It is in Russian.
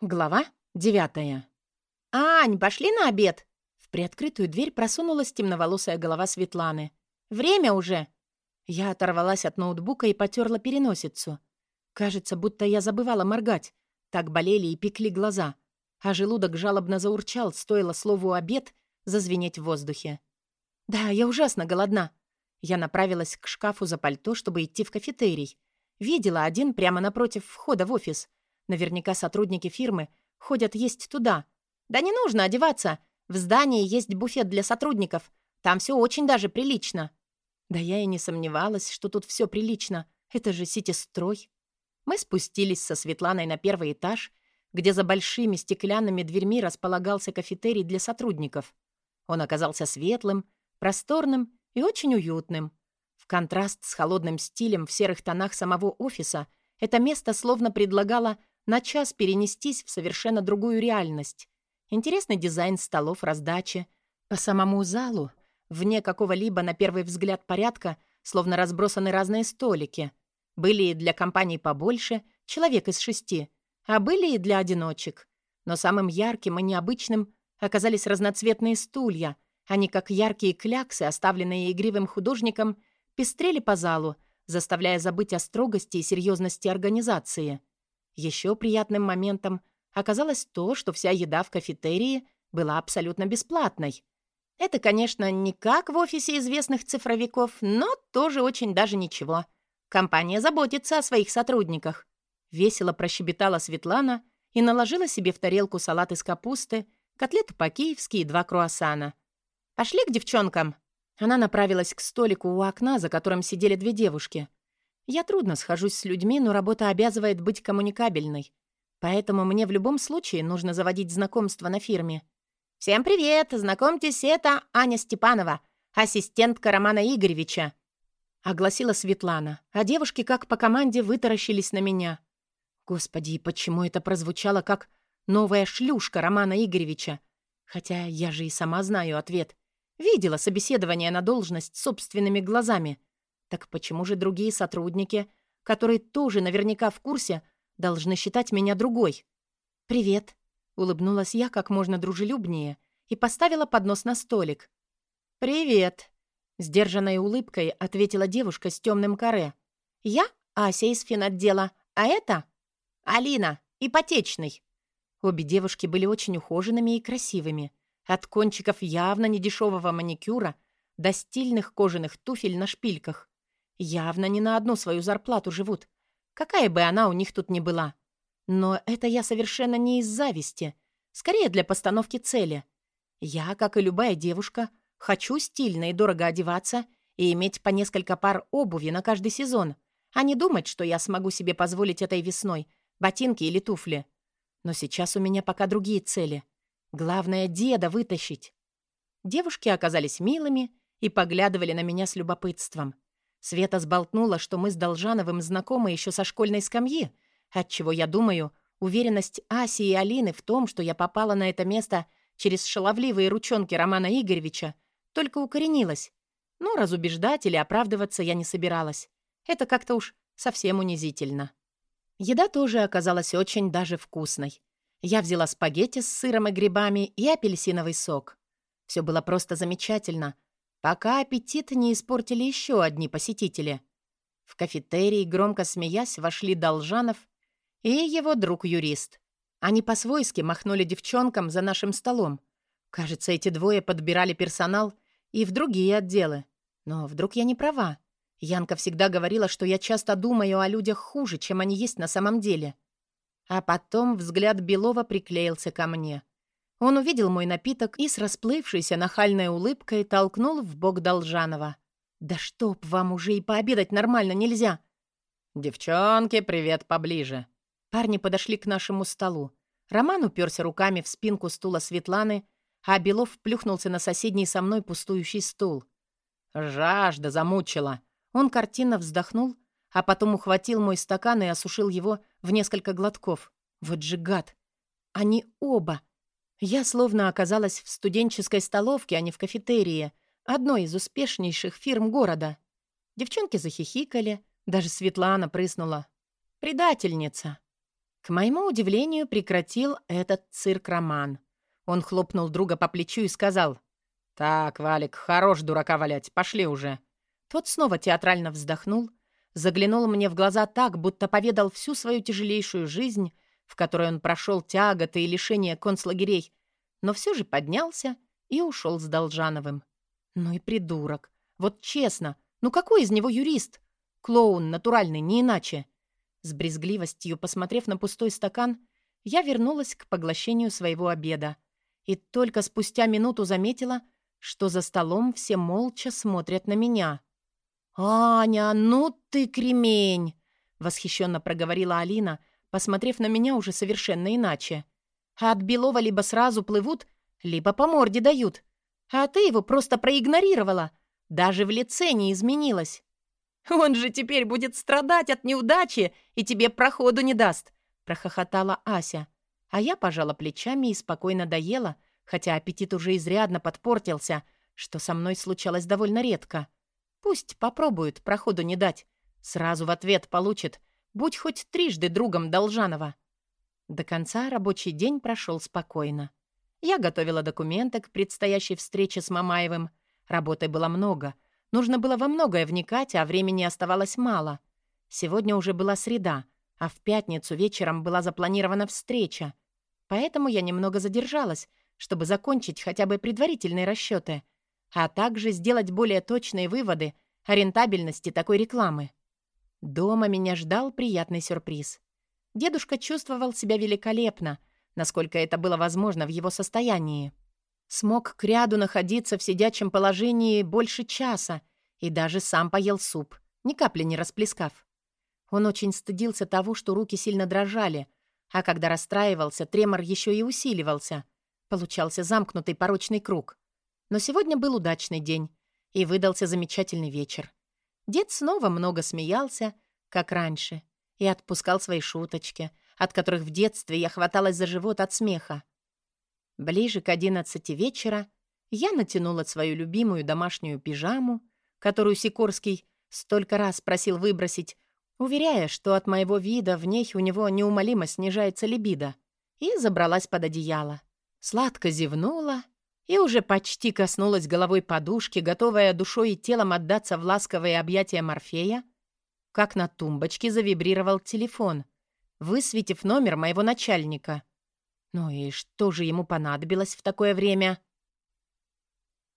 Глава девятая. «Ань, пошли на обед!» В приоткрытую дверь просунулась темноволосая голова Светланы. «Время уже!» Я оторвалась от ноутбука и потерла переносицу. Кажется, будто я забывала моргать. Так болели и пекли глаза. А желудок жалобно заурчал, стоило слову «обед» зазвенеть в воздухе. «Да, я ужасно голодна». Я направилась к шкафу за пальто, чтобы идти в кафетерий. Видела один прямо напротив входа в офис — Наверняка сотрудники фирмы ходят есть туда. Да не нужно одеваться. В здании есть буфет для сотрудников. Там все очень даже прилично. Да я и не сомневалась, что тут все прилично. Это же сити-строй. Мы спустились со Светланой на первый этаж, где за большими стеклянными дверьми располагался кафетерий для сотрудников. Он оказался светлым, просторным и очень уютным. В контраст с холодным стилем в серых тонах самого офиса это место словно предлагало на час перенестись в совершенно другую реальность. Интересный дизайн столов раздачи. По самому залу, вне какого-либо, на первый взгляд, порядка, словно разбросаны разные столики. Были и для компаний побольше, человек из шести, а были и для одиночек. Но самым ярким и необычным оказались разноцветные стулья. Они, как яркие кляксы, оставленные игривым художником, пестрели по залу, заставляя забыть о строгости и серьезности организации. Еще приятным моментом оказалось то, что вся еда в кафетерии была абсолютно бесплатной. Это, конечно, не как в офисе известных цифровиков, но тоже очень даже ничего. Компания заботится о своих сотрудниках. Весело прощебетала Светлана и наложила себе в тарелку салат из капусты, котлету по-киевски и два круассана. «Пошли к девчонкам!» Она направилась к столику у окна, за которым сидели две девушки. Я трудно схожусь с людьми, но работа обязывает быть коммуникабельной. Поэтому мне в любом случае нужно заводить знакомства на фирме. «Всем привет! Знакомьтесь, это Аня Степанова, ассистентка Романа Игоревича», — огласила Светлана, а девушки как по команде вытаращились на меня. Господи, почему это прозвучало как «новая шлюшка Романа Игоревича»? Хотя я же и сама знаю ответ. Видела собеседование на должность собственными глазами — так почему же другие сотрудники, которые тоже наверняка в курсе, должны считать меня другой? «Привет», — улыбнулась я как можно дружелюбнее и поставила поднос на столик. «Привет», — сдержанной улыбкой ответила девушка с темным каре. «Я Ася из финотдела, а это Алина, ипотечный». Обе девушки были очень ухоженными и красивыми. От кончиков явно недешевого маникюра до стильных кожаных туфель на шпильках. Явно не на одну свою зарплату живут. Какая бы она у них тут ни была. Но это я совершенно не из зависти. Скорее для постановки цели. Я, как и любая девушка, хочу стильно и дорого одеваться и иметь по несколько пар обуви на каждый сезон, а не думать, что я смогу себе позволить этой весной ботинки или туфли. Но сейчас у меня пока другие цели. Главное, деда вытащить. Девушки оказались милыми и поглядывали на меня с любопытством. Света сболтнула, что мы с Должановым знакомы еще со школьной скамьи, отчего, я думаю, уверенность Аси и Алины в том, что я попала на это место через шаловливые ручонки Романа Игоревича, только укоренилась. Но разубеждать или оправдываться я не собиралась. Это как-то уж совсем унизительно. Еда тоже оказалась очень даже вкусной. Я взяла спагетти с сыром и грибами и апельсиновый сок. Все было просто замечательно — пока аппетит не испортили еще одни посетители. В кафетерий, громко смеясь, вошли Должанов и его друг-юрист. Они по-свойски махнули девчонкам за нашим столом. Кажется, эти двое подбирали персонал и в другие отделы. Но вдруг я не права? Янка всегда говорила, что я часто думаю о людях хуже, чем они есть на самом деле. А потом взгляд Белова приклеился ко мне. Он увидел мой напиток и с расплывшейся нахальной улыбкой толкнул в бок Должанова. «Да чтоб вам уже и пообедать нормально нельзя!» «Девчонки, привет поближе!» Парни подошли к нашему столу. Роман уперся руками в спинку стула Светланы, а Белов плюхнулся на соседний со мной пустующий стул. «Жажда замучила!» Он картинно вздохнул, а потом ухватил мой стакан и осушил его в несколько глотков. Вот же гад! Они оба я словно оказалась в студенческой столовке, а не в кафетерии, одной из успешнейших фирм города. Девчонки захихикали, даже Светлана прыснула. «Предательница!» К моему удивлению, прекратил этот цирк Роман. Он хлопнул друга по плечу и сказал, «Так, Валик, хорош дурака валять, пошли уже». Тот снова театрально вздохнул, заглянул мне в глаза так, будто поведал всю свою тяжелейшую жизнь, в которой он прошел тяготы и лишения концлагерей, но все же поднялся и ушел с Должановым. Ну и придурок. Вот честно, ну какой из него юрист? Клоун натуральный, не иначе. С брезгливостью, посмотрев на пустой стакан, я вернулась к поглощению своего обеда. И только спустя минуту заметила, что за столом все молча смотрят на меня. «Аня, ну ты кремень!» — восхищенно проговорила Алина, посмотрев на меня уже совершенно иначе. «А от Белова либо сразу плывут, либо по морде дают. А ты его просто проигнорировала. Даже в лице не изменилась. Он же теперь будет страдать от неудачи и тебе проходу не даст», — прохохотала Ася. А я пожала плечами и спокойно доела, хотя аппетит уже изрядно подпортился, что со мной случалось довольно редко. Пусть попробуют проходу не дать. Сразу в ответ получит. Будь хоть трижды другом Должанова. До конца рабочий день прошел спокойно. Я готовила документы к предстоящей встрече с Мамаевым. Работы было много. Нужно было во многое вникать, а времени оставалось мало. Сегодня уже была среда, а в пятницу вечером была запланирована встреча. Поэтому я немного задержалась, чтобы закончить хотя бы предварительные расчеты — а также сделать более точные выводы о рентабельности такой рекламы. Дома меня ждал приятный сюрприз. Дедушка чувствовал себя великолепно, насколько это было возможно в его состоянии. Смог к ряду находиться в сидячем положении больше часа и даже сам поел суп, ни капли не расплескав. Он очень стыдился того, что руки сильно дрожали, а когда расстраивался, тремор еще и усиливался. Получался замкнутый порочный круг. Но сегодня был удачный день, и выдался замечательный вечер. Дед снова много смеялся, как раньше, и отпускал свои шуточки, от которых в детстве я хваталась за живот от смеха. Ближе к одиннадцати вечера я натянула свою любимую домашнюю пижаму, которую Сикорский столько раз просил выбросить, уверяя, что от моего вида в ней у него неумолимо снижается либидо, и забралась под одеяло. Сладко зевнула и уже почти коснулась головой подушки, готовая душой и телом отдаться в ласковые объятия Морфея, как на тумбочке завибрировал телефон, высветив номер моего начальника. Ну и что же ему понадобилось в такое время?